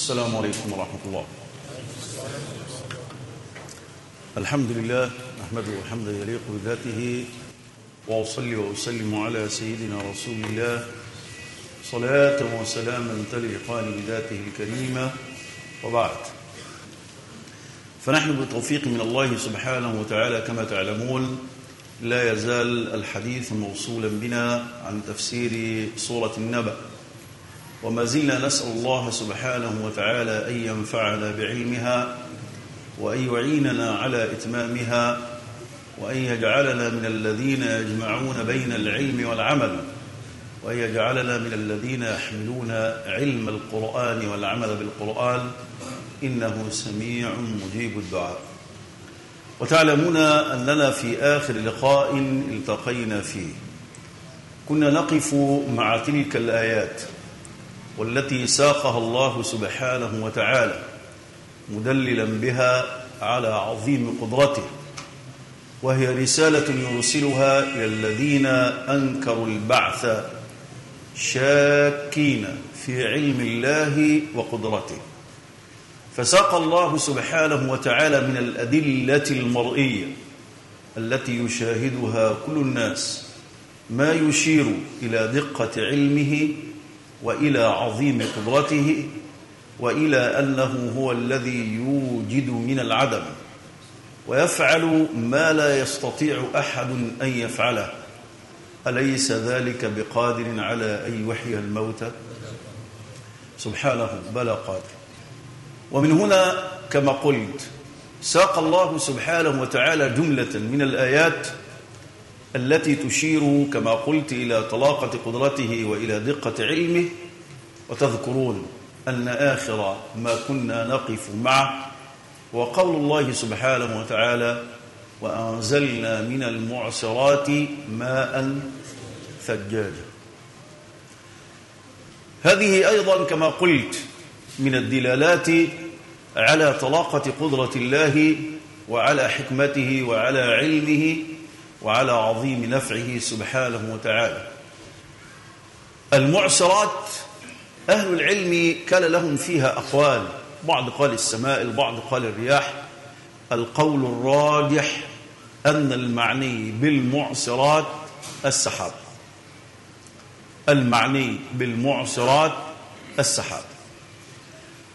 السلام عليكم ورحمة الله. الحمد لله نحمده حمدا يليق بذاته وأصلي وأسلم على سيدنا رسول الله. صلاة وسلاما تليقان بذاته الكريمة. وبعد. فنحن بتوفيق من الله سبحانه وتعالى كما تعلمون. لا يزال الحديث موصولا بنا عن تفسير سورة النبأ. وما زلنا نسأل الله سبحانه وتعالى أن ينفعنا بعلمها وأن يعيننا على إتمامها وأن يجعلنا من الذين يجمعون بين العلم والعمل وأن يجعلنا من الذين يحملون علم القرآن والعمل بالقرآن. إنه سميع مجيب الدعاء. وتعلمون أننا في آخر لقاء التقينا فيه. كنا نقف مع تلك الآيات. والتي ساقها الله سبحانه وتعالى مدللا بها على عظيم قدرته وهي رسالة يرسلها إلى الذين أنكروا البعث شاكين في علم الله وقدرته. فساق الله سبحانه وتعالى من الأدلة المرئية التي يشاهدها كل الناس ما يشير إلى دقة علمه وإلى عظيم قدرته وإلى أنه هو الذي يوجد من العدم ويفعل ما لا يستطيع أحد أن يفعله. أليس ذلك بقادر على أن يحيي الموتى؟ سبحانه بلى قادر. ومن هنا كما قلت ساق الله سبحانه وتعالى جملة من الآيات التي تشير كما قلت إلى طلاقة قدرته وإلى دقة علمه وتذكرون أن آخر ما كنا نقف معه وقول الله سبحانه وتعالى وأنزلنا من المعصرات ماء ثجاجا. هذه أيضا كما قلت من الدلالات على طلاقة قدرة الله وعلى حكمته وعلى علمه وعلى عظيم نفعه سبحانه وتعالى. المعصرات أهل العلم كان لهم فيها أقوال. بعض قال السماء البعض قال الرياح. القول الراجح أن المعني بالمعصرات السحاب. المعني بالمعصرات السحاب.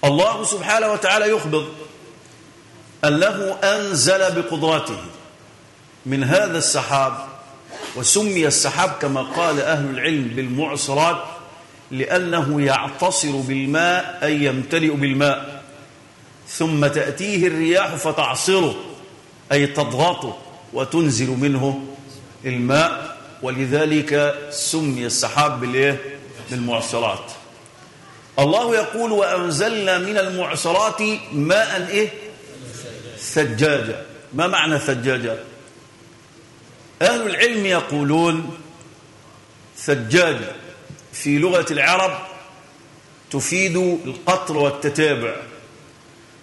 الله سبحانه وتعالى يخبر أنه أنزل بقدرته من هذا السحاب وسمي السحاب كما قال أهل العلم بالمعصرات لأنه يعتصر بالماء أي يمتلئ بالماء ثم تأتيه الرياح فتعصره أي تضغطه وتنزل منه الماء ولذلك سمي السحاب بالإيه؟ بالمعصرات الله يقول وأنزلنا من المعصرات ماء إيه؟ ثجاجا ما معنى ثجاجا أهل العلم يقولون ثجاج في لغة العرب تفيد القطر والتتابع.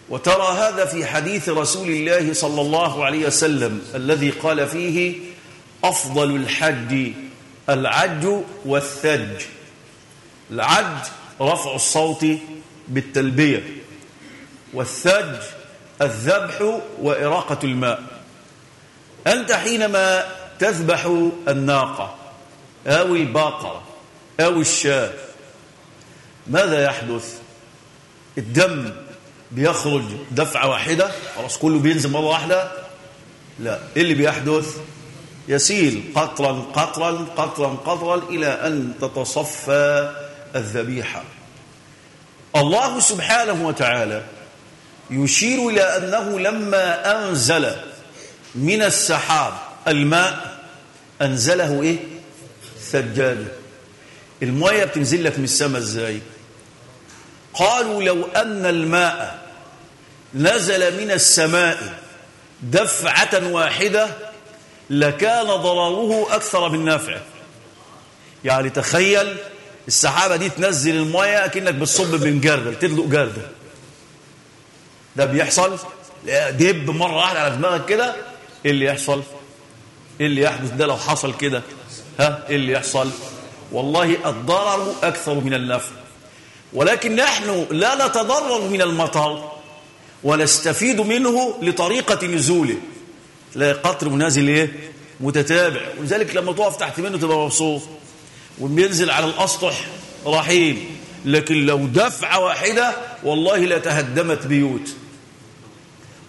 وترى هذا في حديث رسول الله صلى الله عليه وسلم الذي قال فيه أفضل الحج العج والثج. العج رفع الصوت بالتلبية والثج الذبح وإراقة الماء. أنت حينما تذبح الناقة أو الباقرة أو الشاة. ماذا يحدث؟ الدم بيخرج دفعة واحدة خلاص كله بينزل مرة واحدة؟ لا. إيه اللي بيحدث؟ يسيل قطرا قطرا قطرا قطرا إلى أن تتصفى الذبيحة. الله سبحانه وتعالى يشير إلى أنه لما أنزل من السحاب الماء أنزله إيه؟ ثجاجة المية بتنزل لك من السماء إزاي؟ قالوا لو أن الماء نزل من السماء دفعة واحدة لكان ضرره أكثر من نافعه يعني تخيل السحابة دي تنزل المية كأنك بتصب من جردل تدلق جردل. ده بيحصل؟ دب مرة واحدة على دماغك كده إيه اللي يحصل؟ إيه اللي يحدث ده لو حصل كده؟ ها؟ إيه اللي يحصل؟ والله الضرر أكثر من النفع. ولكن نحن لا نتضرر من المطر ونستفيد منه لطريقة نزوله. لا قطر منازل إيه؟ متتابع. ولذلك لما تقف تحت منه تبقى مبسوط. وبينزل على الأسطح رحيم. لكن لو دفعة واحدة والله لتهدمت بيوت.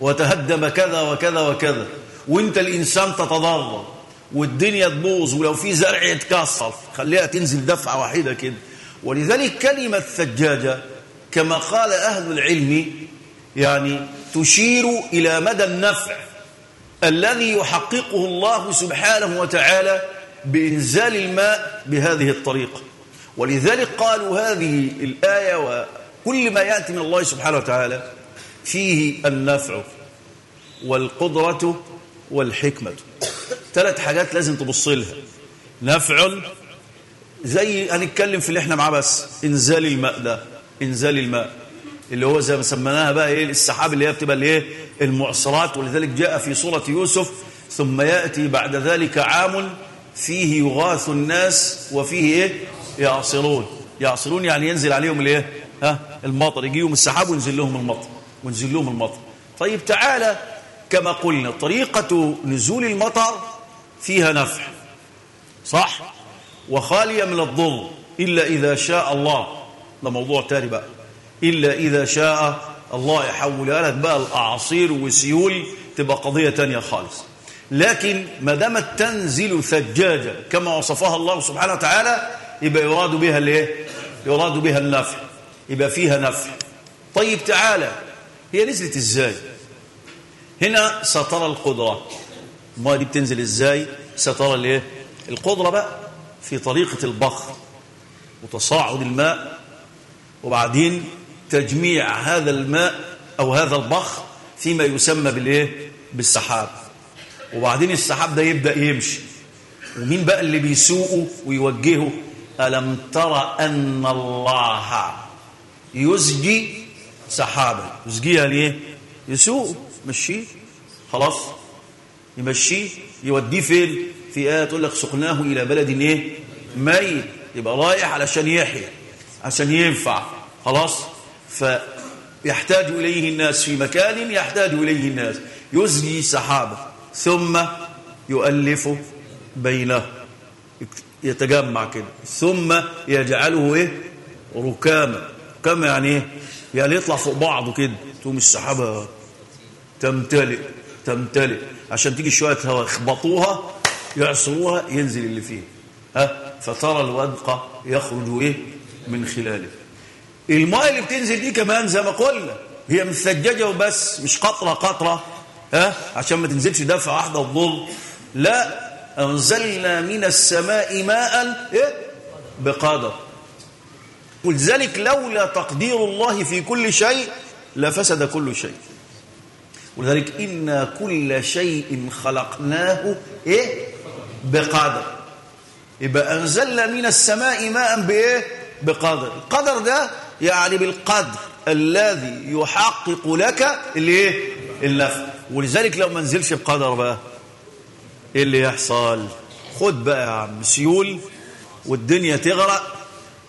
وتهدم كذا وكذا وكذا. وانت الإنسان تتضرر والدنيا تبوظ ولو في زرع يتكسر خليها تنزل دفعة واحدة كده. ولذلك كلمة ثجاجة كما قال أهل العلم يعني تشير إلى مدى النفع الذي يحققه الله سبحانه وتعالى بإنزال الماء بهذه الطريقة. ولذلك قالوا هذه الآية وكل ما يأتي من الله سبحانه وتعالى فيه النفع والقدرة والحكمة. ثلاث حاجات لازم تبص لها. نفع زي هنتكلم في اللي إحنا معاه بس إنزال الماء ده إنزال الماء. اللي هو زي ما سميناها بقى إيه السحاب اللي هي بتبقى الإيه المعصرات ولذلك جاء في سورة يوسف ثم يأتي بعد ذلك عام فيه يغاث الناس وفيه إيه؟ يعصرون. يعصرون يعني ينزل عليهم الإيه؟ ها؟ المطر. يجيهم السحاب وينزل لهم المطر. وينزل لهم المطر. طيب تعالى كما قلنا طريقة نزول المطر فيها نفع. صح؟ وخالية من الضر. إلا إذا شاء الله. ده موضوع تاني بقى. إلا إذا شاء الله يحولها لك بقى الأعاصير والسيول تبقى قضية تانية خالص. لكن ما دامت تنزل ثجاجة كما وصفها الله سبحانه وتعالى يبقى يراد بها الإيه؟ يراد بها النفع. يبقى فيها نفع. طيب تعالى هي نزلت إزاي؟ هنا سترى القدرة. ما دي بتنزل إزاي؟ سترى الايه القدرة بقى في طريقة البخر وتصاعد الماء وبعدين تجميع هذا الماء أو هذا البخر فيما يسمى بالإيه؟ بالسحاب. وبعدين السحاب ده يبدأ يمشي. ومين بقى اللي بيسوقه ويوجهه؟ ألم ترى أن الله يزجي سحابا. يزجيها ليه يسوقه. مشيه خلاص؟ يمشيه يوديه فين؟ في آية تقول لك سقناه إلى بلد إيه؟ ميت. يبقى رايح علشان يحيى عشان ينفع خلاص؟ فيحتاج إليه الناس في مكان يحتاج إليه الناس. يزجي سحابا ثم يؤلف بينه. يتجمع كده. ثم يجعله إيه؟ ركاما. ركاما يعني إيه؟ يعني يطلع فوق بعضه كده. تقوم السحابه تمتلئ تمتلئ. عشان تيجي شوية هواء يخبطوها يعصروها ينزل اللي فيه. ها؟ فترى الودق يخرج إيه؟ من خلاله. الماء اللي بتنزل دي كمان زي ما قلنا هي مش ثجاجه وبس مش قطرة قطرة. ها؟ عشان ما تنزلش دفعه واحدة وتضل لا أنزلنا من السماء ماء إيه؟ بقدر. ولذلك لولا تقدير الله في كل شيء لفسد كل شيء. ولذلك إنا كل شيء خلقناه إيه؟ بقدر. يبقى أنزلنا من السماء ماء بإيه؟ بقدر. القدر ده يعني بالقدر الذي يحقق لك الإيه؟ النفع. ولذلك لو ما نزلش بقدر بقى إيه اللي يحصل؟ خد بقى يا عم سيول والدنيا تغرق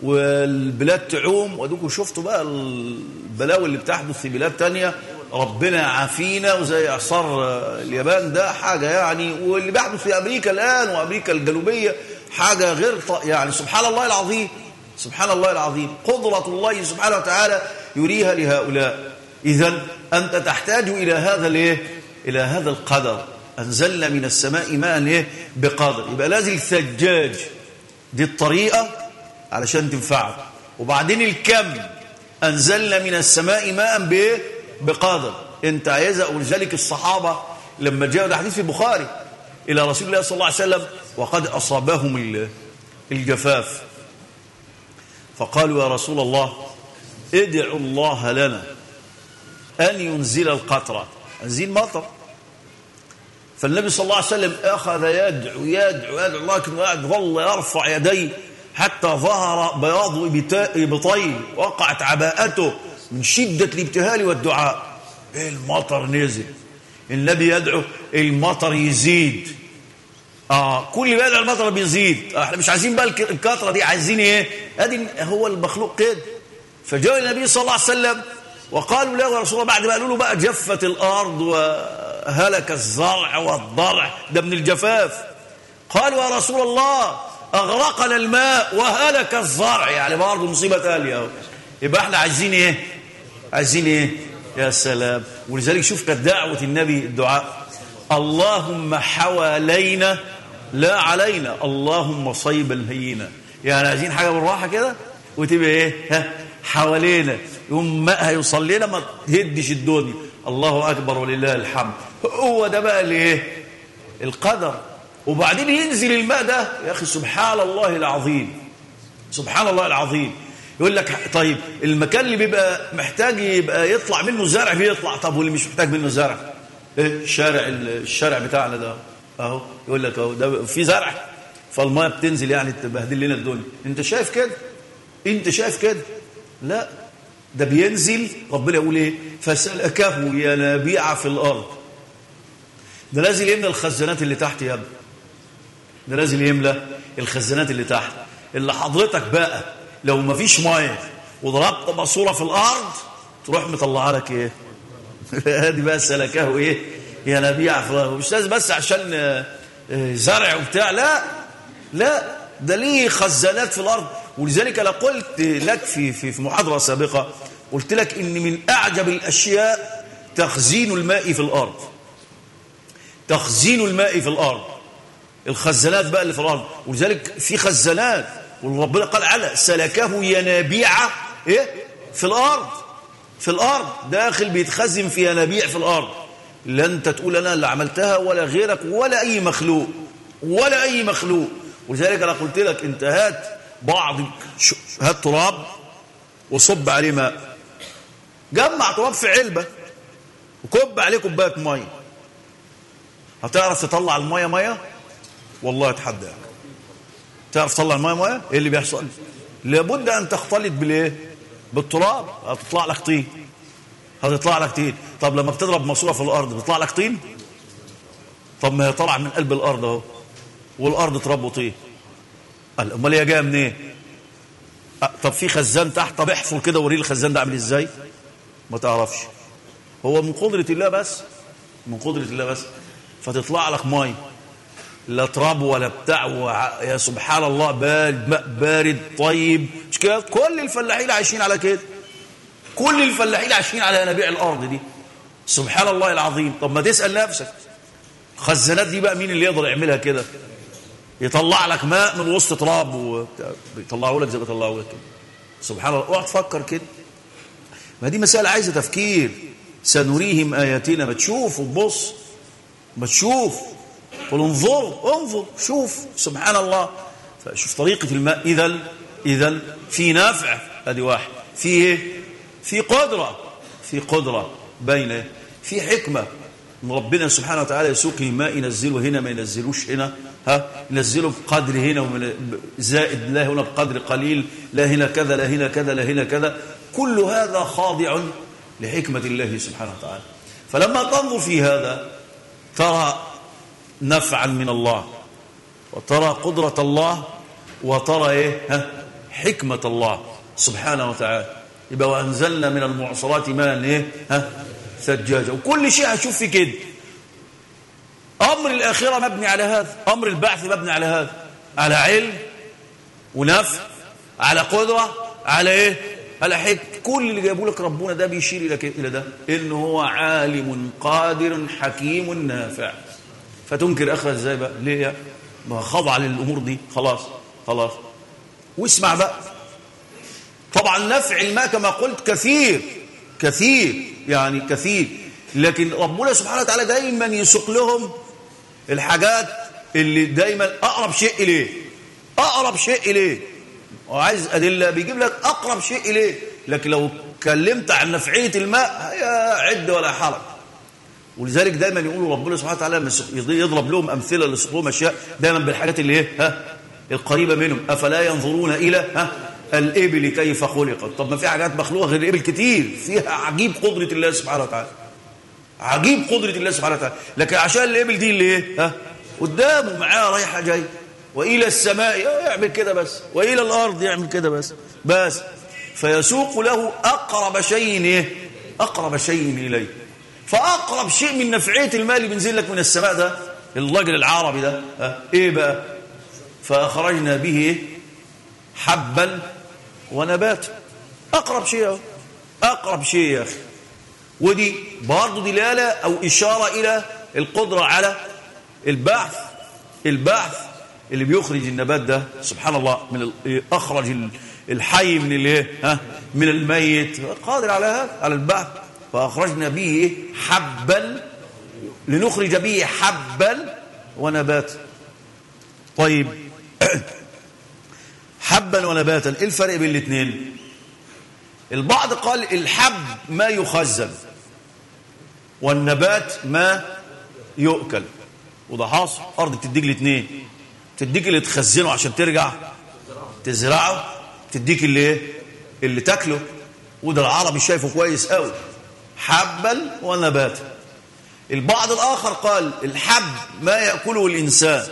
والبلاد تعوم. ودوكوا شفتوا بقى البلاوي اللي بتحدث في بلاد تانية؟ ربنا عافينا وزي اعصار اليابان ده حاجة يعني واللي بيحدث في أمريكا الآن وأمريكا الجنوبية حاجة غير يعني سبحان الله العظيم سبحان الله العظيم قدرة الله سبحانه وتعالى يريها لهؤلاء. اذا أنت تحتاج إلى هذا الايه إلى هذا القدر. أنزلنا من السماء ماء إيه؟ بقدر. يبقى لازم ثجاج دي الطريقة علشان تنفعك. وبعدين الكم. أنزلنا من السماء ماء بإيه؟ بقدر انت عايزها ولذلك الصحابة لما جاءوا الحديث في البخاري إلى رسول الله صلى الله عليه وسلم وقد أصابهم الجفاف. فقالوا يا رسول الله ادعوا الله لنا أن ينزل القطرة أنزل مطر. فالنبي صلى الله عليه وسلم أخذ يدعو يدعو يدعو لكن ظل يرفع يديه حتى ظهر بياض إبطين وقعت عباءته. من شدة الابتهال والدعاء. المطر نزل. النبي يدعو المطر يزيد. آه كل ما يدعو المطر بيزيد. آه إحنا مش عايزين بقى الكثرة دي عايزين إيه؟ أدي هو المخلوق كده فجاء النبي صلى الله عليه وسلم وقالوا له يا رسول الله بعد ما قالوا له بقى جفت الأرض وهلك الزرع والضرع ده من الجفاف. قالوا يا رسول الله أغرقنا الماء وهلك الزرع. يعني برضه مصيبة تاليه يبقى إحنا عايزين إيه؟ عايزين إيه؟ يا سلام. ولذلك شوف كانت دعوة النبي الدعاء. اللهم حوالينا لا علينا. اللهم صيبا هينا يعني عايزين حاجة بالراحة كده؟ وتبقى إيه؟ ها؟ حوالينا. يوم ماء هيوصل لنا ما تهدش الدنيا. الله أكبر ولله الحمد. هو ده بقى الايه القدر. وبعدين ينزل الماء ده يا أخي سبحان الله العظيم. سبحان الله العظيم. يقول لك طيب المكان اللي بيبقى محتاج يبقى يطلع منه زرع بيطلع طب واللي مش محتاج منه زرع إيه الشارع الشارع بتاعنا ده أهو. يقول لك أهو ده في زرع. فالميه بتنزل يعني تبهدل لنا الدنيا. أنت شايف كده؟ أنت شايف كده؟ لا. ده بينزل ربنا يقول إيه؟ فسلكه ينابيع في الأرض. ده نازل يملى الخزانات اللي تحت يا ابني. ده نازل يملى الخزانات اللي تحت. اللي حضرتك بقى لو ما فيش ميه وضربت ماسوره في الأرض تروح مطلعها لك إيه؟ ادي بقى سلكه إيه ينابيع مش لازم بس عشان زرع وبتاع لا لا ده ليه خزانات في الأرض؟ ولذلك أنا قلت لك في في في محاضرة سابقة قلت لك إن من أعجب الأشياء تخزين الماء في الأرض. تخزين الماء في الأرض. الخزانات بقى اللي في الأرض. ولذلك في خزانات. وربنا قال على سلكه ينابيع إيه؟ في الأرض في الأرض داخل بيتخزن في ينابيع في الأرض. لا انت تقول أنا اللي عملتها ولا غيرك ولا أي مخلوق ولا أي مخلوق. ولذلك أنا قلت لك انت هات بعض هات تراب وصب عليه ماء. جمع تراب في علبة وكب عليه كوباية مية. هتعرف تطلع المية مية؟ والله اتحداك تعرف تطلع الميه ميه إيه اللي بيحصل؟ لابد أن تختلط بالإيه؟ بالتراب. هتطلع لك طين. هتطلع لك طين. طب لما بتضرب ماسورة في الأرض بيطلع لك طين؟ طب ما هي طالعه من قلب الأرض أهو. والأرض تراب وطين قال أمال هي جاية منين؟ إيه؟ طب في خزان تحت؟ طب احفر كده وريه الخزان ده عامل إزاي. ما تعرفش. هو من قدرة الله بس من قدرة الله بس. فتطلع لك ميه لا تراب ولا بتاع. يا سبحان الله بارد ماء بارد طيب. مش كده؟ كل الفلاحين عايشين على كده. كل الفلاحين عايشين على ينابيع الأرض دي. سبحان الله العظيم. طب ما تسأل نفسك. الخزانات دي بقى مين اللي يقدر يعملها كده؟ يطلع لك ماء من وسط تراب ويطلعه لك زي ما بيطلعه لك كده. سبحان الله. اوعى تفكر كده. ما دي مسألة عايزة تفكير. سنريهم آياتنا. ما تشوف وتبص ما تشوف. قل انظر انظر شوف سبحان الله. فشوف طريقة الماء. إذا إذا في نافع. ادي واحد. في إيه؟ في قدرة. في قدرة بين في حكمة. ربنا سبحانه وتعالى يسوقه ماء ينزله هنا ما ينزلوش هنا. ها؟ ينزله بقدر هنا زائد لا هنا بقدر قليل. لا هنا كذا لا هنا كذا لا هنا كذا. كل هذا خاضع لحكمة الله سبحانه وتعالى. فلما تنظر في هذا ترى نفعا من الله. وترى قدرة الله وترى إيه؟ ها؟ حكمة الله. سبحانه وتعالى. يبقى وأنزلنا من المعصرات ماء إيه؟ ها؟ ثجاجة. وكل شيء هشوف في كده. أمر الآخرة مبني على هذا. أمر البعث مبني على هذا. على علم ونفع على قدرة على إيه؟ على حكم كل اللي جايبه لك ربنا ده بيشير إلى إلى ده. إنه هو عالم قادر حكيم نافع. فتنكر آخرة إزاي بقى؟ ليه ما خضع للأمور دي. خلاص خلاص. واسمع بقى. طبعا نفع الماء كما قلت كثير كثير يعني كثير. لكن ربنا سبحانه وتعالى دايما يسوق لهم الحاجات اللي دايما أقرب شيء إليه. أقرب شيء إليه. وعايز أدلة بيجيب لك أقرب شيء إليه. لكن لو اتكلمت عن نفعية الماء هي عد ولا حرج. ولذلك دايما يقولوا ربنا سبحانه وتعالى يضرب لهم أمثلة ليسوق لهم أشياء دايما بالحاجات اللي إيه ها القريبة منهم. أفلا ينظرون إلى ها الإبل كيف خلقت؟ طب ما في حاجات مخلوقة غير الإبل كتير. فيها عجيب قدرة الله سبحانه وتعالى. عجيب قدرة الله سبحانه وتعالى. لكن عشان الإبل دي اللي إيه ها قدامه معاه رايحة جاي. وإلى السماء يعمل كده بس. وإلى الأرض يعمل كده بس. بس. فيسوق له أقرب شيء إيه؟ أقرب شيء إليه. فأقرب شيء من نفعية المال اللي بينزل لك من السماء ده الرجل العربي ده إيه بقى؟ فأخرجنا به حبا ونبات. أقرب شيء. أقرب شيء يا أخي. ودي برضه دلالة أو إشارة إلى القدرة على البعث البعث اللي بيخرج النبات ده. سبحان الله من أخرج ال- الحي من الايه ها من الميت. قادر على هذا على البعث. فأخرجنا به؟ حبا لنخرج به حبا ونباتا طيب. حبا ونباتا إيه الفرق بين الاثنين البعض قال الحب ما يخزن والنبات ما يؤكل. وده حاصل. أرض بتديك الاثنين تديك اللي تخزنه عشان ترجع تزرعه تديك اللي اللي تاكله. وده العربي شايفه كويس قوي حبا ونباتا. البعض الآخر قال الحب ما يأكله الإنسان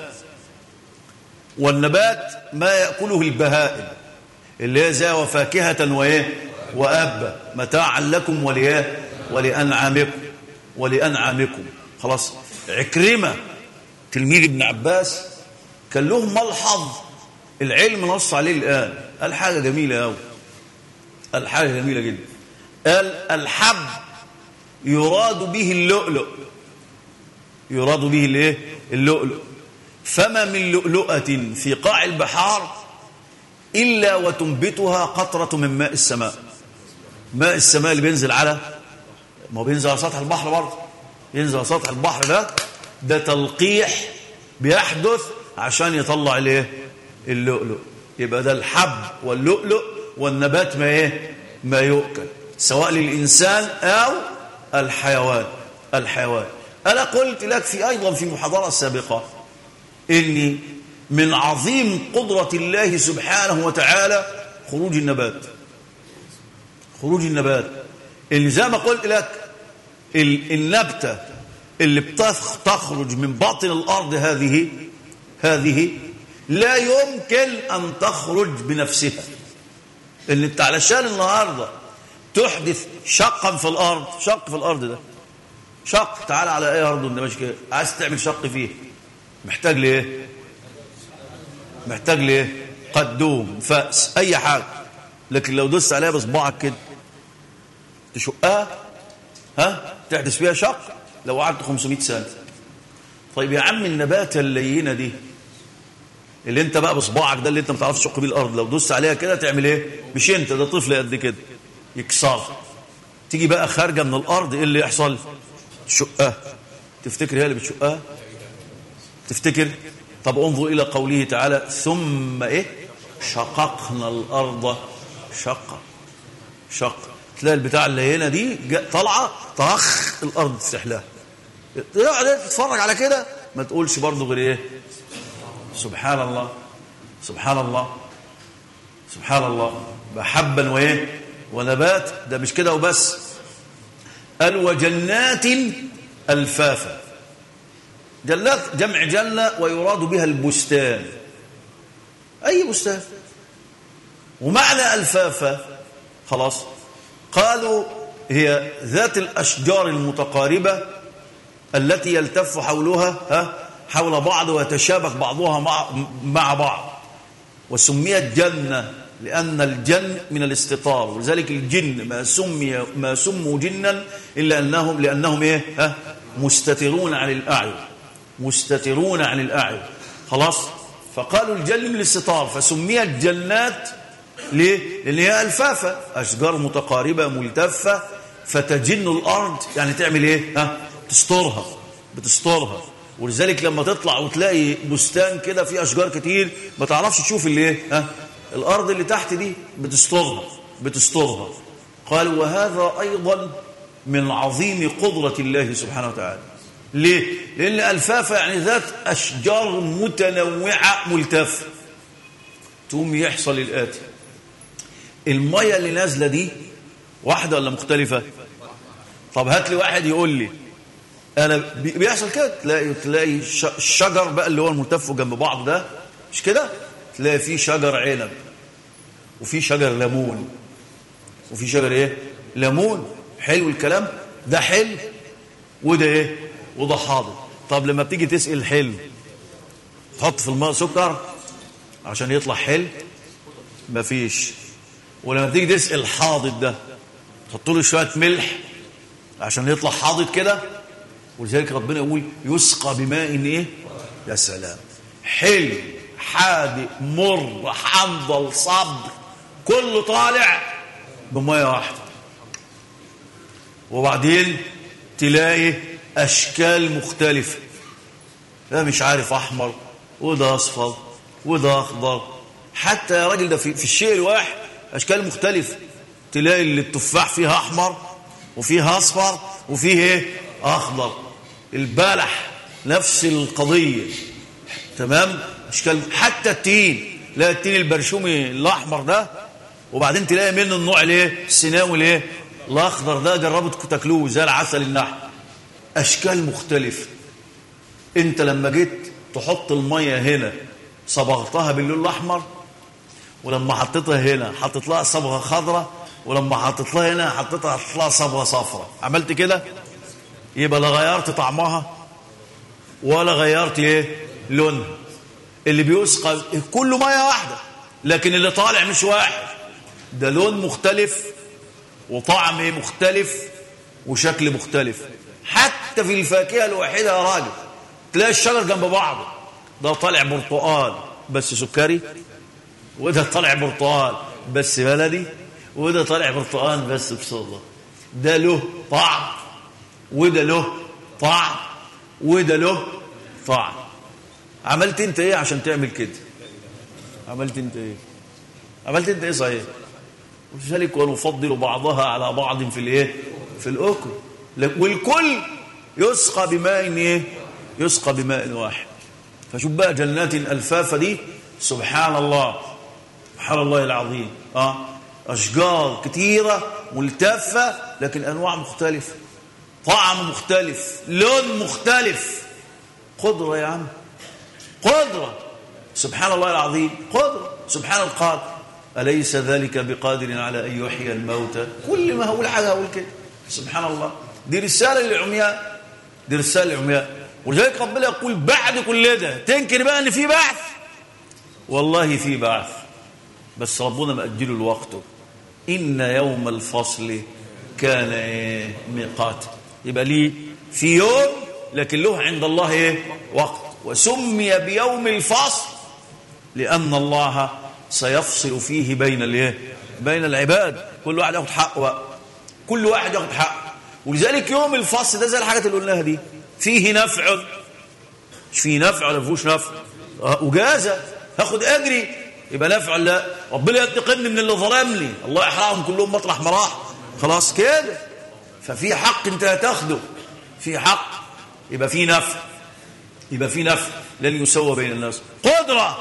والنبات ما يأكله البهائم اللي هي زي وفاكهه وإيه؟ وأبا. متاعا لكم وليه ولانعامكم ولأنعامكم. خلاص. عكرمة تلميذ ابن عباس كان له ملحظ. العلم نص عليه الآن. قال حاجة جميلة قوي قال حاجة جميلة جدا. قال الحب يراد به اللؤلؤ. يراد به الايه؟ اللؤلؤ. فما من لؤلؤة في قاع البحار إلا وتنبتها قطرة من ماء السماء. ماء السماء اللي بينزل على ما هو بينزل على سطح البحر برضه. ينزل على سطح البحر ده ده تلقيح بيحدث عشان يطلع الايه؟ اللؤلؤ. يبقى ده الحب واللؤلؤ والنبات ما إيه؟ ما يؤكل. سواء للإنسان أو الحيوان الحيوان. أنا قلت لك في أيضا في محاضرة سابقة إني من عظيم قدرة الله سبحانه وتعالى خروج النبات. خروج النبات. اللي زي ما قلت لك النبتة اللي بتخرج من باطن الأرض هذه هذه لا يمكن أن تخرج بنفسها. اللي أنت علشان النهاردة تحدث شقا في الأرض. شق في الأرض ده. شق. تعال على إيه أرض ماشي كده عايز تعمل شق فيه. محتاج ليه؟ محتاج ليه؟ قدوم فأس أي حاجة. لكن لو دوست عليها بصباعك كده. تشقها ها؟ تحدث فيها شق؟ لو قعدت 500 سنة. طيب يا عم النباتة اللينة دي اللي انت بقى بصباعك ده اللي انت ما تعرفش تشق بيه الأرض لو دوست عليها كده تعمل إيه؟ مش انت ده طفل قد كده. يكسرها تيجي بقى خارجة من الأرض إيه اللي يحصل؟ تشقها تفتكر هي اللي بتشقها تفتكر؟ طب انظر إلى قوله تعالى ثم إيه؟ شققنا الأرض. شقا شق. تلاقي البتاع اللي هنا دي طالعة طخ الأرض تفتح لها تقعد تتفرج على كده. ما تقولش برضه غير إيه؟ سبحان الله. سبحان الله. سبحان الله. بحبا وإيه؟ ونبات ده مش كده وبس. قال وجنات الفافا. جنات جمع جنة ويراد بها البستان. أي بستان؟ ومعنى الفافا خلاص. قالوا هي ذات الأشجار المتقاربة التي يلتف حولها ها حول بعض ويتشابك بعضها مع, مع بعض. وسميت جنة. لأن الجن من الاستطار ولذلك الجن ما سمي ما سموا جنا إلا أنهم لأنهم إيه؟ ها؟ مستترون عن الأعين مستترون عن الأعين. خلاص؟ فقالوا الجن من الاستطار فسميت جنات ليه لأن هي ألفافة أشجار متقاربة ملتفة فتجن الأرض. يعني تعمل إيه؟ ها؟ تسترها بتسترها. ولذلك لما تطلع وتلاقي بستان كده فيه أشجار كتير ما تعرفش تشوف اللي إيه؟ ها؟ الأرض اللي تحت دي بتسترها بتسترها قال وهذا أيضا من عظيم قدرة الله سبحانه وتعالى. ليه؟ لأن ألفافة يعني ذات أشجار متنوعة ملتفة. تقوم يحصل الآتي. المية اللي نازلة دي واحدة ولا مختلفة؟ طب هات لي واحد يقول لي. أنا بيحصل كده؟ تلاقي تلاقي الشجر بقى اللي هو الملتف جنب بعض ده. مش كده؟ تلاقي فيه شجر عنب وفي شجر ليمون. وفي شجر إيه؟ ليمون. حلو الكلام؟ ده حلو. وده إيه؟ وده حاضر. طب لما بتيجي تسقي الحلو تحط في الماء سكر عشان يطلع حلو؟ مفيش. ولما بتيجي تسقي الحاضر ده تحط له شوية ملح عشان يطلع حاضر كده؟ ولذلك ربنا يقول يسقى بماء إيه؟ يا سلام. حلو. حادق مر حنظل صبر. كله طالع بمية واحدة. وبعدين تلاقي أشكال مختلفة. ده مش عارف أحمر وده أصفر وده أخضر. حتى يا راجل ده في, في الشيء الواحد أشكال مختلفة. تلاقي اللي التفاح فيها أحمر وفيها أصفر وفيه إيه؟ أخضر. البلح نفس القضية. تمام؟ إشكال حتى التين لا التين البرشومي الأحمر ده وبعدين تلاقي منه النوع الايه السيناوي الايه الأخضر ده جربت تاكلوه زي العسل النحل. أشكال مختلفه أنت لما جيت تحط المية هنا صبغتها باللون الأحمر ولما حطيتها هنا حطيت لها صبغة خضراء ولما حطيت لها هنا حطيت لها صبغة صفراء. عملت كده؟ يبقى لا غيرت طعمها ولا غيرت إيه؟ لونها. اللي بيسقى كله مية واحدة لكن اللي طالع مش واحد. ده لون مختلف وطعم مختلف وشكل مختلف. حتى في الفاكهة الواحده يا راجل تلاقي الشجر جنب بعضه. ده طالع برتقال بس سكري وده طالع برتقال بس بلدي وده طالع برتقال بس بصودا. ده له طعم وده له طعم وده له طعم. عملت انت إيه عشان تعمل كده؟ عملت انت إيه؟ عملت انت إيه صحيح؟ ولذلك ونفضل بعضها على بعض في الايه؟ في الأكل. والكل يسقى بماء إيه؟ يسقى بماء واحد. فشوف بقى جنات الفافه دي سبحان الله سبحان الله العظيم. آه. أشجار كثيره ملتفة لكن أنواع مختلفة. طعم مختلف لون مختلف. قدرة يا عم. قدرة. سبحان الله العظيم. قدرة. سبحان القادر. أليس ذلك بقادر على أن يحيي الموتى؟ كل ما هقول حاجة هقول كده سبحان الله. دي رسالة للعمياء. دي رسالة للعمياء. ولذلك ربنا يقول بعد كل ده تنكر بقى إن في بعث. والله في بعث. بس ربنا مأجله الوقت إن يوم الفصل كان إيه ميقات يبقى ليه في يوم لكن له عند الله إيه؟ وقت. وسمي بيوم الفصل لأن الله سيفصل فيه بين الإيه؟ بين العباد. كل واحد ياخد حقه بقى. كل واحد ياخد حقه. ولذلك يوم الفصل ده زي الحاجات اللي قلناها دي. فيه نفع. مش فيه نفع ولا فيهوش نفع. وجازة هاخد أجري. يبقى نفع لا؟ ربنا ينتقمني من اللي ظلمني. الله يحرقهم كلهم مطرح ما راح خلاص كده. ففي حق انت هتاخده في حق. يبقى في نفع. يبقى في نفع لن يسوى بين الناس. قدرة!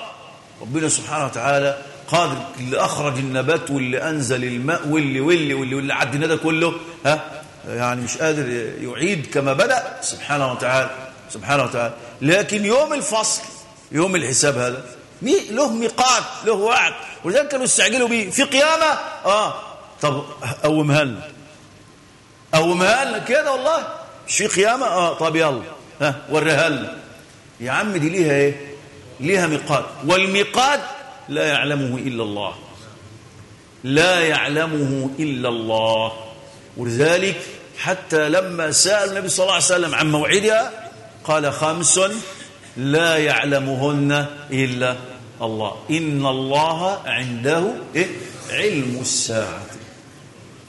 ربنا سبحانه وتعالى قادر اللي أخرج النبات واللي أنزل الماء واللي واللي واللي, واللي عدنا ده كله ها؟ يعني مش قادر يعيد كما بدأ. سبحانه وتعالى سبحانه وتعالى. لكن يوم الفصل يوم الحساب هذا له ميقات له وعد. ولذلك كانوا يستعجلوا بيه في قيامة؟ آه. طب قومها لنا. قومها لنا كده والله؟ مش في قيامة؟ آه. طب يلا. ها؟ وريها لنا. يا عم دي ليها إيه؟ ليها ميقات. والميقات لا يعلمه إلا الله. لا يعلمه إلا الله. ولذلك حتى لما سأل النبي صلى الله عليه وسلم عن موعدها قال خمس لا يعلمهن إلا الله. إن الله عنده إيه؟ علم الساعة.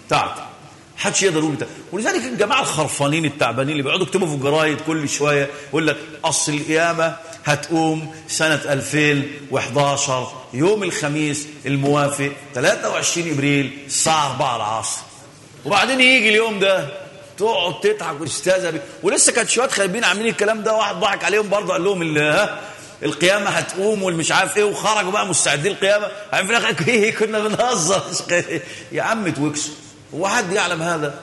تعب حدش يقدر يقول ولذلك الجماعة الخرفانين التعبانين اللي بيقعدوا يكتبوا في الجرايد كل شوية يقول لك أصل القيامة هتقوم سنة 2011 يوم الخميس الموافق 23 إبريل الساعة 4 العصر. وبعدين يجي اليوم ده تقعد تضحك بيه. ولسه كانت شوية خايبين عاملين الكلام ده واحد ضحك عليهم برضه قال لهم ها القيامة هتقوم والمش عارف إيه وخرجوا بقى مستعدين القيامة. عارف في الآخر إيه كنا بنهزر. يا عم توكسوا هو حد يعلم هذا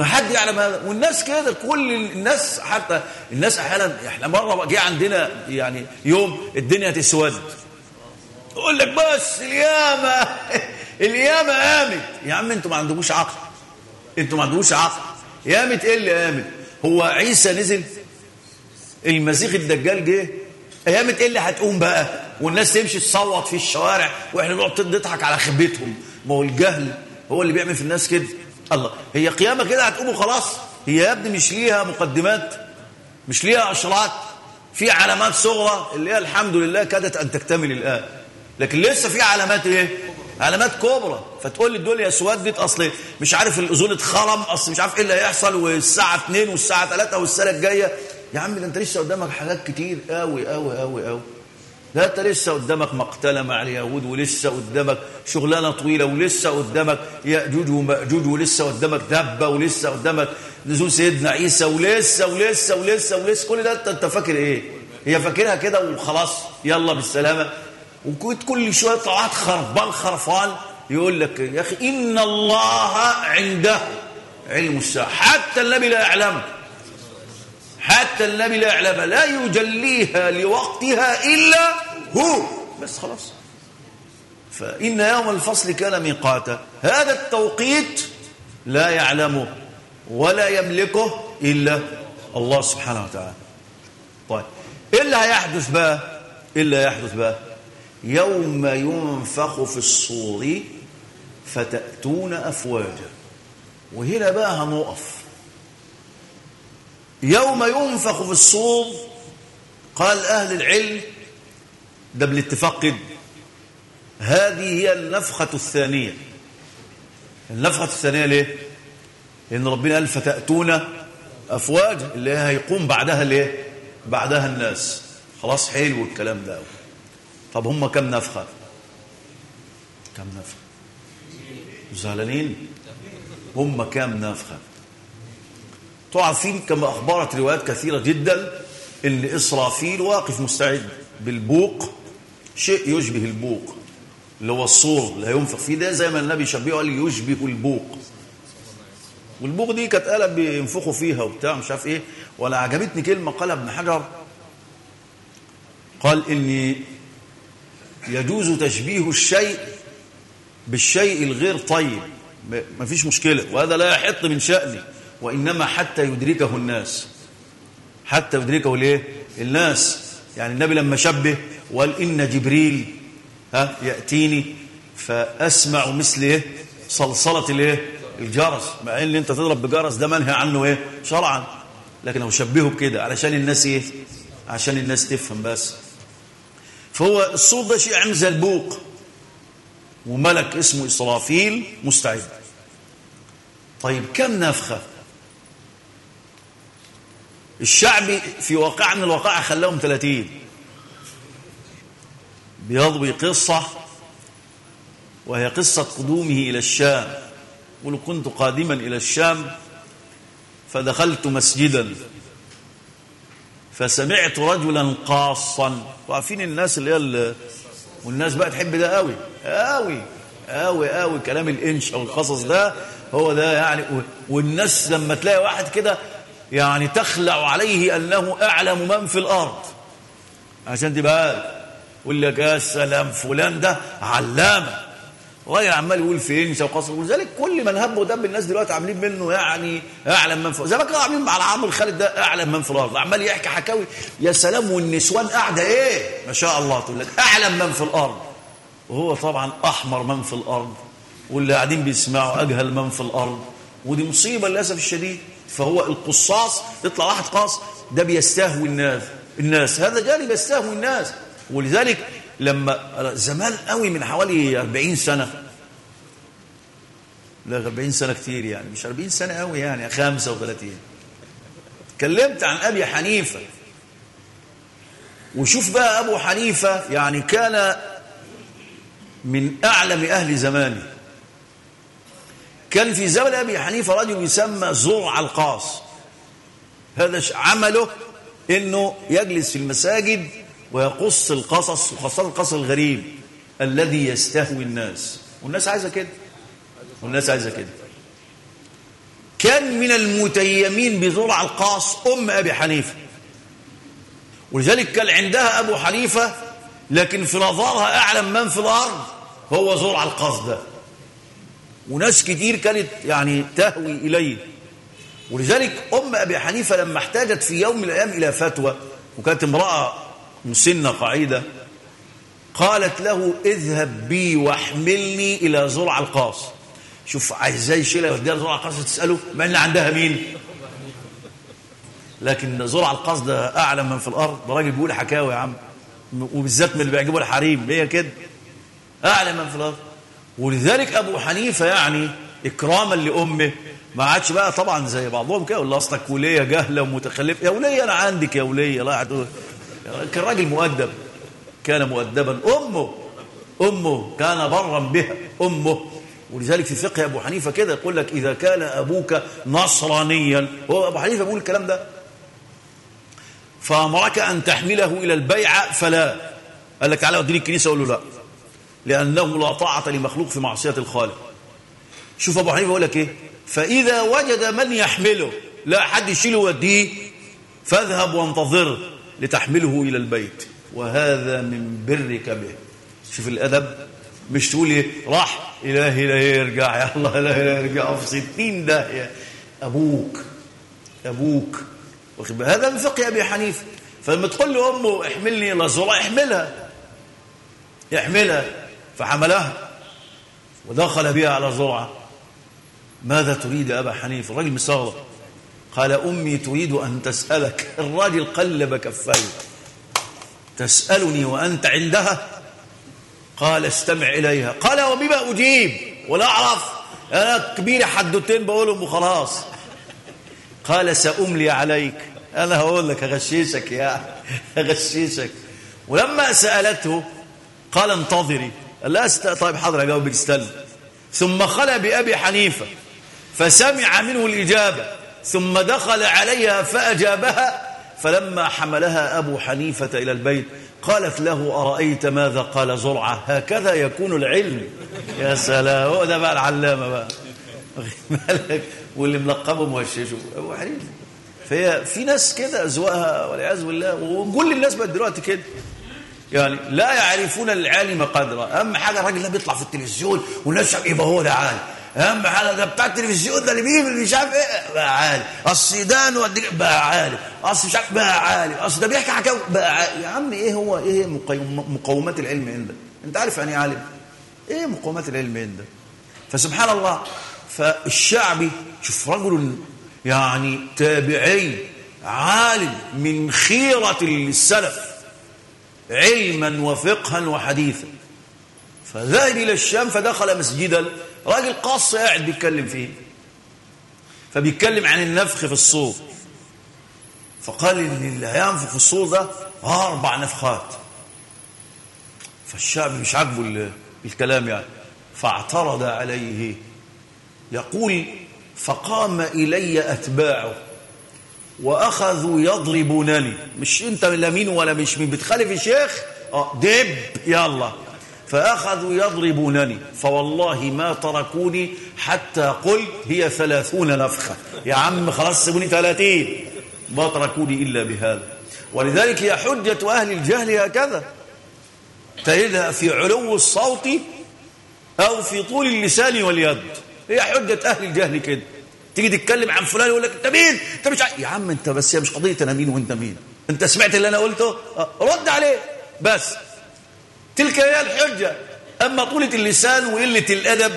حد يعلم هذا. والناس كده كل الناس حتى الناس أحيانا إحنا مرة جه عندنا يعني يوم الدنيا تسود. يقول لك بس القيامه القيامة قامت. يا عم أنتوا ما عندكوش عقل. أنتوا ما عندكوش عقل. قامت إيه اللي قامت؟ هو عيسى نزل المسيح الدجال جه. قيامة إيه اللي هتقوم بقى؟ والناس تمشي تصوت في الشوارع وإحنا نقعد نضحك على خيبتهم. ما هو الجهل هو اللي بيعمل في الناس كده. الله. هي قيامة كده هتقوم وخلاص. هي يا ابني مش ليها مقدمات مش ليها أشراط. في علامات صغرى اللي هي الحمد لله كادت أن تكتمل الآن. لكن لسه في علامات إيه؟ علامات كبرى. فتقول لي الدنيا اسودت أصل مش عارف الأذون اتخرم أصل مش عارف إيه اللي هيحصل والساعة 2 والساعة 3 والسنة الجاية. يا عم ده أنت لسه قدامك حاجات كتير. قوي قوي قوي قوي ده أنت لسه قدامك مقتلة مع اليهود ولسه قدامك شغلانة طويلة ولسه قدامك يأجوج ومأجوج ولسه قدامك دبه ولسه قدامك نزول سيدنا عيسى ولسه ولسه ولسه ولسه. كل ده أنت فاكر إيه؟ هي فاكرها كده وخلاص يلا بالسلامة. وكنت كل شوية طلعت خربان خرفان يقول لك يا أخي إن الله عنده علم الساعة. حتى النبي لا يعلمه. حتى النبي لا يعلمها لا يجليها لوقتها إلا هو. بس خلاص. فإن يوم الفصل كان ميقاتا. هذا التوقيت لا يعلمه ولا يملكه إلا الله سبحانه وتعالى. طيب. إيه اللي هيحدث بقى إيه اللي هيحدث بقى. يوم ينفخ في الصور فتأتون أفواجا. وهنا بقى هنقف. يوم ينفخ في الصور قال أهل العلم ده بالاتفاق هذه هي النفخة الثانية النفخة الثانية ليه؟ لأن ربنا قال فتأتون أفواج اللي هيقوم بعدها ليه؟ بعدها الناس خلاص حلو الكلام ده طب هم كم نفخة؟ كم نفخة؟ زعلانين؟ هم كم نفخة؟ تعرفين كما أخبرت روايات كثيرة جدا إن إسرافيل واقف مستعد بالبوق. شيء يشبه البوق. اللي هو الصور اللي هينفخ فيه ده زي ما النبي شبهه قال يشبه البوق. والبوق دي كانت آلة بينفخوا فيها وبتاع مش عارف إيه. ولا عجبتني كلمة قالها ابن حجر. قال إن يجوز تشبيه الشيء بالشيء الغير طيب. ما فيش مشكلة. وهذا لا يحط من شأنه وإنما حتى يدركه الناس. حتى يدركه ليه؟ الناس. يعني النبي لما شبه وقال إن جبريل ها يأتيني فأسمع مثل إيه؟ صلصلة الإيه؟ الجرس. مع إن أنت تضرب بجرس ده منهي عنه إيه؟ شرعا. لكن هو شبهه بكده. علشان الناس إيه؟ عشان الناس تفهم بس. فهو الصوت ده شيء عامل البوق. وملك اسمه إسرافيل مستعد. طيب كم نفخة؟ الشعب في واقع من الواقع خلاهم 30 بيضوي قصة وهي قصة قدومه إلى الشام. يقول كنت قادما إلى الشام فدخلت مسجدا. فسمعت رجلا قاصا. وعارفين الناس اللي هي والناس بقى تحب ده قوي قوي قوي قوي كلام الإنش أو القصص ده هو ده يعني. والناس لما تلاقي واحد كده يعني تخلع عليه أنه أعلم من في الأرض. عشان تبقى يقول لك يا سلام فلان ده علامة. راجل عمال يقول فين وقصر. ولذلك كل من هب ودب الناس دلوقتي عاملين منه يعني أعلم من في زي ما كانوا عاملين على عمرو خالد ده أعلم من في الأرض. عمال يحكي حكاوي. يا سلام والنسوان قاعدة إيه؟ ما شاء الله تقول لك أعلم من في الأرض. وهو طبعا أحمر من في الأرض. واللي قاعدين بيسمعوا أجهل من في الأرض. ودي مصيبة للأسف الشديد. فهو القصاص يطلع واحد قاص ده بيستهوي الناس الناس هذا جانب يستهوي الناس. ولذلك لما زمان قوي من حوالي 40 سنة لا 40 سنة كتير يعني مش 40 سنة قوي يعني 35 اتكلمت عن أبي حنيفة. وشوف بقى أبو حنيفة يعني كان من أعلم أهل زمانه. كان في زمن أبي حنيفة رجل يسمى زرع القاص. هذا عمله إنه يجلس في المساجد ويقص القصص وخاصة القصص الغريب الذي يستهوي الناس. والناس عايزة كده. والناس عايزة كده. كان من المتيمين بزرع القاص أم أبي حنيفة. ولذلك كان عندها أبو حنيفة لكن في نظرها أعلم من في الأرض هو زرع القاص ده. وناس كتير كانت يعني تهوي إليه. ولذلك أم أبي حنيفة لما احتاجت في يوم من الأيام إلى فتوى وكانت امرأة مسنة قاعدة قالت له اذهب بي واحملني إلى زرع القاص. شوف عايزاه يشيلها يوديها لزرع القاص تسأله ما إن عندها مين؟ لكن زرع القاص ده أعلم من في الأرض. ده راجل بيقول حكاوي يا عم وبالذات من اللي بيعجبوا الحريم. هي كده؟ أعلم من في الأرض. ولذلك أبو حنيفة يعني إكراما لأمه ما عادش بقى طبعا زي بعضهم كده ولا أصلك ولية جهلة ومتخلفة يا ولية أنا عندك يا ولية لا كان راجل مؤدب. كان مؤدبا. أمه أمه كان برا بها أمه. ولذلك في فقه أبو حنيفة كده يقول لك إذا كان أبوك نصرانيا. هو أبو حنيفة بيقول الكلام ده. فأمرك أن تحمله إلى البيعة فلا. قال لك تعالى وديني الكنيسة أقول له لا. لأنه لا طاعة لمخلوق في معصية الخالق. شوف أبو حنيفة يقول لك إيه؟ فإذا وجد من يحمله لا حد يشيله وديه فاذهب وانتظره لتحمله إلى البيت. وهذا من برك به. شوف الأدب مش تقول إيه؟ راح إلهي لا يرجع يا الله لا يرجع. في ستين ده يا أبوك. أبوك هذا من فقه أبي حنيفة. فلما تقول له أمه احملني إلى الزراء احملها. يحملها فحملها ودخل بها على زرعة ماذا تريد أبا حنيفة؟ الراجل مستغرب. قال أمي تريد أن تسألك. الراجل قلب كفيه تسألني وأنت عندها؟ قال استمع إليها. قال وبما أجيب؟ ولا أعرف. أنا كبير حدتين بقولهم وخلاص. قال سأملي عليك. أنا هقول لك أغشيشك يا أغشيشك ولما سألته قال انتظري. لا است... طيب حاضر أجاوبك استنى. ثم خلى بأبي حنيفة فسمع منه الإجابة. ثم دخل عليها فأجابها فلما حملها أبو حنيفة إلى البيت قالت له أرأيت ماذا قال زرعة؟ هكذا يكون العلم. يا سلام هو ده بقى العلامة بقى. واللي ملقبه مهششه أبو حنيفة. فهي في ناس كده أذواقها والعياذ بالله وكل الناس بقت دلوقتي كده. يعني لا يعرفون العالم قدره. أهم حاجة الراجل ده بيطلع في التلفزيون والناس يبقى هو ده عالم. أهم حاجة ده بتاع التلفزيون ده اللي بيجي مش عارف إيه بقى عالم. الصيدان بقى عالم. أصل مش عارف بقى عالم. أصل ده بيحكي حكاوي بقى عالم. يا عم إيه هو إيه مقومات العلم عندك؟ أنت عارف يعني عالم؟ إيه مقومات العلم عندك؟ فسبحان الله. فالشعبي شوف رجل يعني تابعي عالم من خيرة السلف. علما وفقها وحديثا. فذهب إلى الشام فدخل مسجدا. راجل قاص قاعد بيتكلم فيه. فبيتكلم عن النفخ في الصور. فقال اللي هينفخ في الصور ده أربع نفخات. فالشعب مش عاجبه الكلام يعني. فاعترض عليه. يقول فقام إلي أتباعه. وأخذوا يضربونني. مش أنت لا مين ولا مش مين بتخالف الشيخ؟ آه دب يلا فأخذوا يضربونني. فوالله ما تركوني حتى قلت هي ثلاثون نفخة. يا عم خلاص سيبوني ثلاثين. ما تركوني إلا بهذا. ولذلك هي حجة أهل الجهل هكذا. تجدها في علو الصوت أو في طول اللسان واليد. هي حجة أهل الجهل كده. تيجي تتكلم عن فلان يقول لك انت مين؟ انت مش عارف. يا عم انت بس هي مش قضية أنا مين وأنت مين. انت سمعت اللي أنا قلته؟ رد عليه. بس. تلك هي الحجة. أما طولة اللسان وقلة الأدب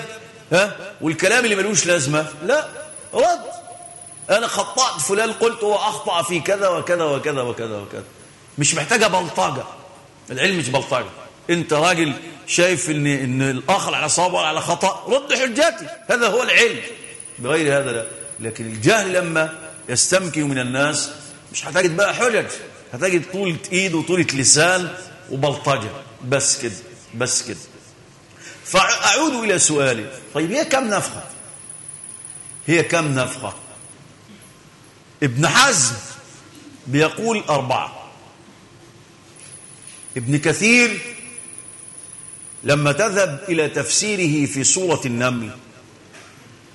ها؟ والكلام اللي ملوش لازمة. لا. رد. أنا خطأت فلان قلت هو أخطأ في كذا وكذا وكذا وكذا وكذا. مش محتاجة بلطجة. العلم مش بلطجة. أنت راجل شايف ان إن الآخر على صواب على خطأ؟ رد حجتي هذا هو العلم. بغير هذا لا. لكن الجهل لما يستمكن من الناس مش هتجد بقى حجج. هتجد طولة إيد وطولة لسان وبلطجة. بس كده بس كده. فأعود إلى سؤالي. طيب هي كم نفخة؟ هي كم نفخة؟ ابن حزم بيقول أربعة. ابن كثير لما تذهب إلى تفسيره في سورة النمل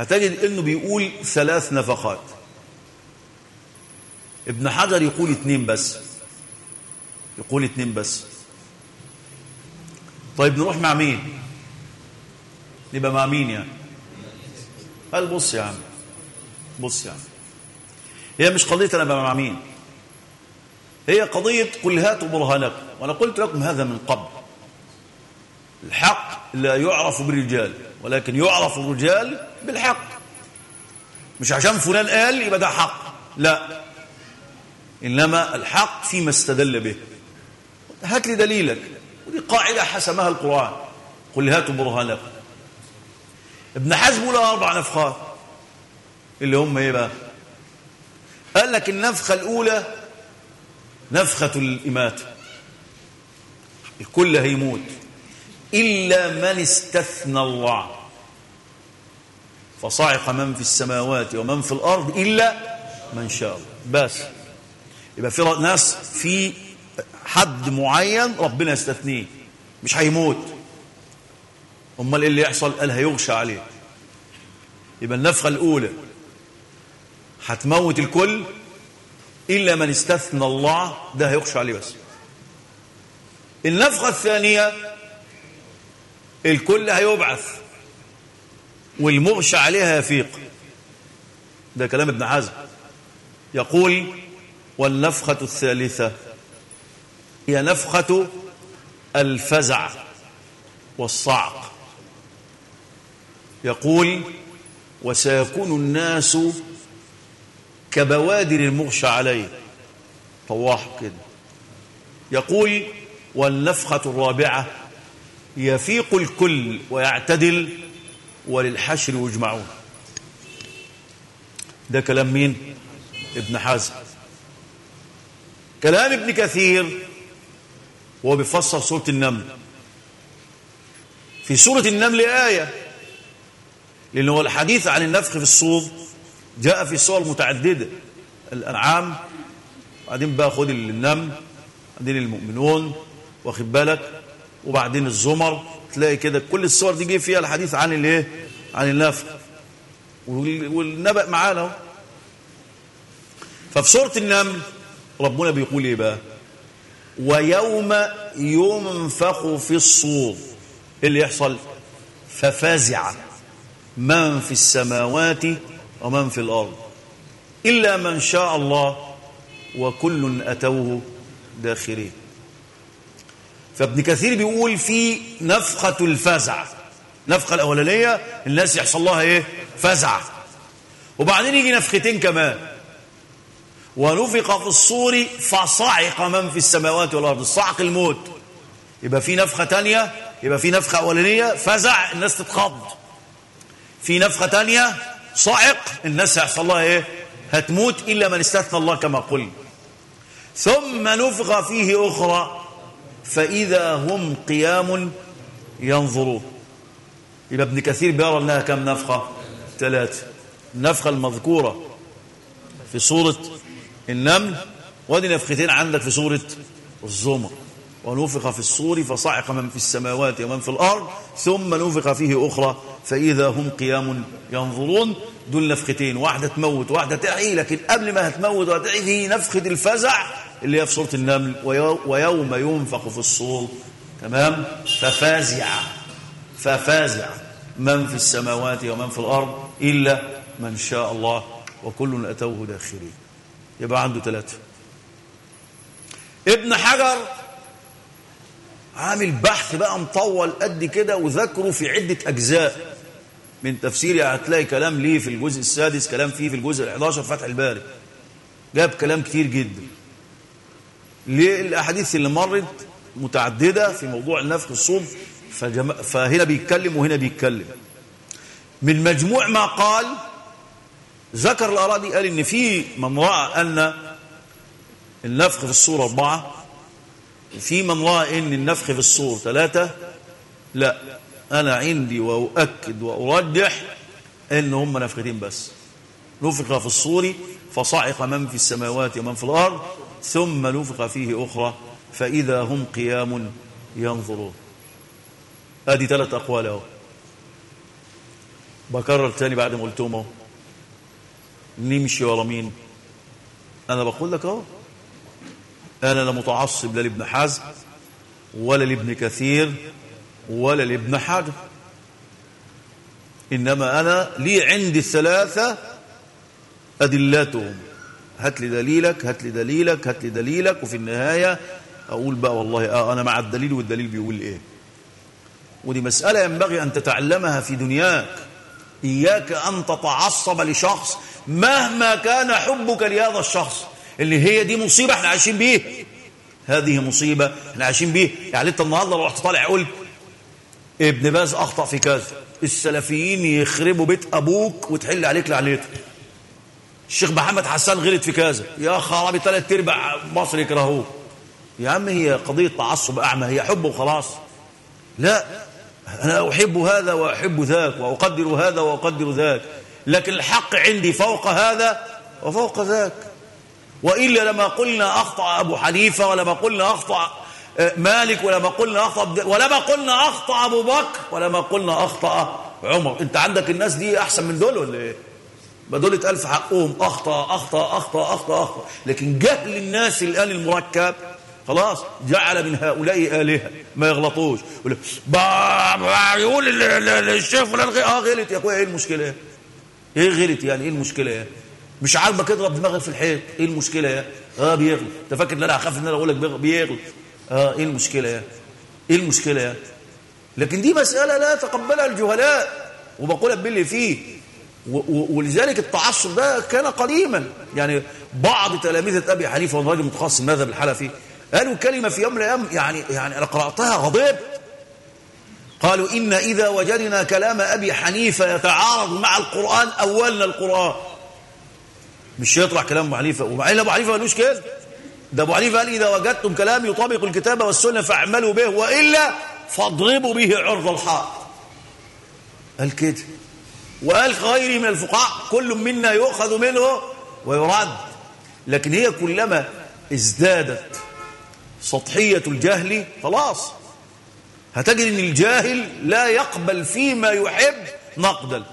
هتجد إنه بيقول ثلاث نفخات ابن حجر يقول اتنين بس. يقول اتنين بس. طيب نروح مع مين؟ نبقى مع مين يعني قال بص يا عم بص يا عم. هي مش قضية أنا مع مين؟ هي قضية قل هاتوا برهانكم. وأنا قلت لكم هذا من قبل. الحق لا يعرف بالرجال. ولكن يعرف الرجال بالحق. مش عشان فلان قال يبقى ده حق. لا. إنما الحق فيما استدل به. هات لي دليلك. ودي قاعدة حسمها القرآن. قل هاتوا برهانكم. ابن حزم له أربع نفخات. اللي هم إيه بقى؟ قال لك النفخة الأولى نفخة الإماتة. الكل هيموت. إلا من استثنى الله. فصعق من في السماوات ومن في الأرض إلا من شاء الله. بس. يبقى في ناس في حد معين ربنا يستثنيه مش هيموت. أمال إيه اللي يحصل؟ قال هيغشى عليه. يبقى النفخة الأولى هتموت الكل إلا من استثنى الله ده هيغشى عليه بس. النفخة الثانية الكل هيبعث والمغشى عليها يفيق. ده كلام ابن حزم. يقول والنفخة الثالثة هي نفخة الفزع والصعق. يقول وسيكون الناس كبوادر المغشى عليه. طواح كده. يقول والنفخة الرابعة يفيق الكل ويعتدل وللحشر يجمعون. ده كلام مين؟ ابن حزم كلام ابن كثير وهو بيفسر سورة النمل. في سورة النمل آية لأن هو الحديث عن النفخ في الصور جاء في صور متعددة الأنعام بعدين بقى خد النمل بعدين المؤمنون واخد بالك؟ وبعدين الزمر تلاقي كده كل الصور دي جه فيها الحديث عن الايه؟ عن النفخ. والنبأ معانا اهو. ففي سورة النمل ربنا بيقول إيه بقى؟ ويوم ينفخ في الصور. إيه اللي يحصل؟ ففزع من في السماوات ومن في الأرض. إلا من شاء الله وكل أتوه داخرين. فابن كثير بيقول في نفخة الفزع. نفخة الأولانية الناس يحصل لها إيه؟ فزع. وبعدين يجي نفختين كمان. ونفق في الصور فصعق من في السماوات والأرض. الصعق الموت. يبقى في نفخة تانية يبقى في نفخة أولانية فزع الناس تتخض. في نفخة تانية صعق الناس يحصل لها إيه؟ هتموت إلا من استثنى الله كما قل. ثم نفخ فيه أخرى. فإذا هم قيام ينظرون. يبقى ابن كثير بيرى أنها كم نفخة؟ ثلاثة النفخة المذكورة في سورة النمل ودي نفختين عندك في سورة الزمر. ونفخ في الصور فصعق من في السماوات ومن في الأرض ثم نفخ فيه أخرى. فإذا هم قيام ينظرون. دول نفختين. واحدة تموت واحدة تحيي لكن قبل ما هتموت وتحيي في نفخة الفزع. اللي هي في سورة النمل ويوم ينفخ في الصور تمام؟ ففازع ففازع من في السماوات ومن في الأرض إلا من شاء الله وكل أتوه داخلين. يبقى عنده ثلاثة. ابن حجر عامل بحث بقى مطول قد كده وذكره في عدة أجزاء. من تفسيري هتلاقي كلام ليه في الجزء السادس كلام فيه في الجزء الحداشر فتح الباري. جاب كلام كتير جدا. ليه الأحاديث اللي مرت متعددة في موضوع النفخ الصوم. فجم... فهنا بيتكلم وهنا بيتكلم. من مجموع ما قال ذكر الآراء دي قال إن في من رأى أن النفخ في الصورة أربعة وفي من رأى إن النفخ في الصور ثلاثة. لا أنا عندي وأؤكد وأرجح إن هم نفختين بس. نفخ في الصور فصعق من في السماوات ومن في الأرض ثم نفخ فيه أخرى فإذا هم قيام ينظرون. ادي ثلاث أقوال أهو. بكرر تاني بعد ما قلتهم أهو. نمشي ورا مين؟ أنا بقول لك أهو. أنا لا متعصب لا لابن حزم ولا لابن كثير ولا لابن حجر إنما أنا لي عندي الثلاثة أدلتهم هات لي دليلك هات لي دليلك هات لي دليلك وفي النهاية أقول بقى والله آه أنا مع الدليل والدليل بيقول إيه؟ ودي مسألة ينبغي أن تتعلمها في دنياك. إياك أن تتعصب لشخص مهما كان حبك لهذا الشخص اللي هي دي مصيبة إحنا عايشين بيه. هذه مصيبة إحنا عايشين بيه. يعني أنت النهاردة لو رحت طالع قلت ابن باز أخطأ في كذا. السلفيين يخربوا بيت أبوك وتحل عليك لعنته الشيخ محمد حسان غلط في كذا. يا خرابي ثلاث أرباع مصر يكرهوه. يا عم هي قضية تعصب أعمى هي حب وخلاص. لا أنا أحب هذا وأحب ذاك وأقدر هذا وأقدر ذاك. لكن الحق عندي فوق هذا وفوق ذاك. وإلا لما قلنا أخطأ أبو حنيفة ولما قلنا أخطأ مالك ولما قلنا أخطأ ولما قلنا أخطأ أبو بكر ولما قلنا أخطأ عمر. أنت عندك الناس دي أحسن من دول ولا إيه؟ ما دول حقهم. أخطأ أخطأ أخطأ أخطأ أخطأ. لكن جهل الناس الآن المركب. خلاص جعل من هؤلاء آلهة. ما يغلطوش. يقول الشيخ فلان آه غلط يا أخويا. إيه المشكلة؟ إيه غلط يعني؟ إيه المشكلة؟ مش عاجبك اضرب دماغك في الحيط. إيه المشكلة؟ آه بيغلط. أنت فاكر إن أنا هخاف إن أنا أقول لك بيغلط. آه إيه المشكلة؟ إيه المشكلة؟ لكن دي مسألة لا تقبلها الجهلاء. وبقولها باللي فيه. ولذلك التعصب ده كان قديما. يعني بعض تلاميذة أبي حنيفة وهو راجل متخصص المذهب الحنفي قالوا كلمة في يوم من الأيام يعني يعني أنا قرأتها غضب قالوا إن إذا وجدنا كلام أبي حنيفة يتعارض مع القرآن أولنا القرآن. مش يطلع كلام أبو حنيفة. ومع إن أبو حنيفة قالوش كده. ده أبو حنيفة قال إذا وجدتم كلام يطابق الكتاب والسنة فاعملوا به وإلا فاضربوا به عرض الحائط. قال كده. وقال غيره من الفقهاء كل منا يؤخذ منه ويرد. لكن هي كلما ازدادت سطحية الجهل خلاص. هتجد إن الجاهل لا يقبل فيما يحب نقدا.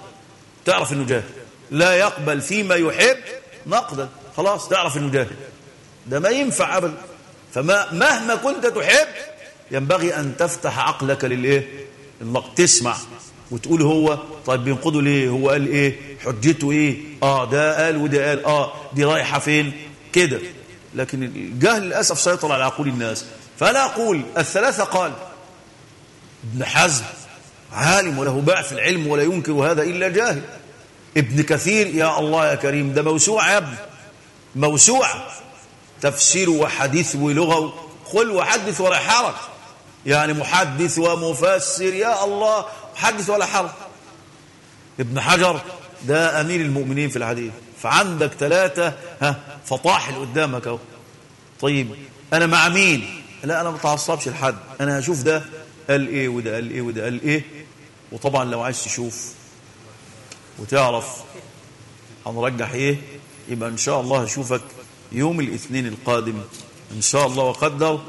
تعرف إنه جاهل. لا يقبل فيما يحب نقدا. خلاص تعرف إنه جاهل. ده ما ينفع ابدا. فما مهما كنت تحب ينبغي أن تفتح عقلك للإيه؟ النقد تسمع. وتقول هو طيب بينقضوا ليه؟ هو قال إيه؟ حجته إيه؟ آه ده قال وده قال. آه دي رايحة فين؟ كده. لكن الجهل للأسف سيطر على عقول الناس. فلا أقول الثلاثة قال ابن حزم عالم وله باع في العلم ولا ينكر هذا إلا جاهل. ابن كثير يا الله يا كريم ده موسوعه يا ابني. موسوعه تفسير وحديث ولغة قل وحدث ولا حرج يعني محدث ومفسر يا الله. حدث ولا حرج. ابن حجر ده أمير المؤمنين في الحديث. فعندك ثلاثة ها فطاحل قدامك أهو. طيب أنا مع مين؟ لا أنا ما تعصبش لحد. أنا هشوف ده قال إيه وده قال إيه وده قال إيه. وطبعا لو عايز تشوف وتعرف هنرجح إيه يبقى إن شاء الله هشوفك يوم الاثنين القادم. إن شاء الله وقدر.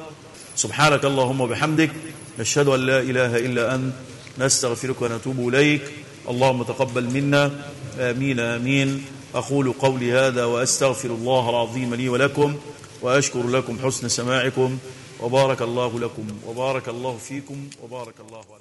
سبحانك اللهم وبحمدك نشهد أن لا إله إلا أنت نستغفرك ونتوب إليك. اللهم تقبل منا. آمين آمين. أقول قولي هذا وأستغفر الله العظيم لي ولكم وأشكر لكم حسن سماعكم. وبارك الله لكم وبارك الله فيكم وبارك الله عليكم.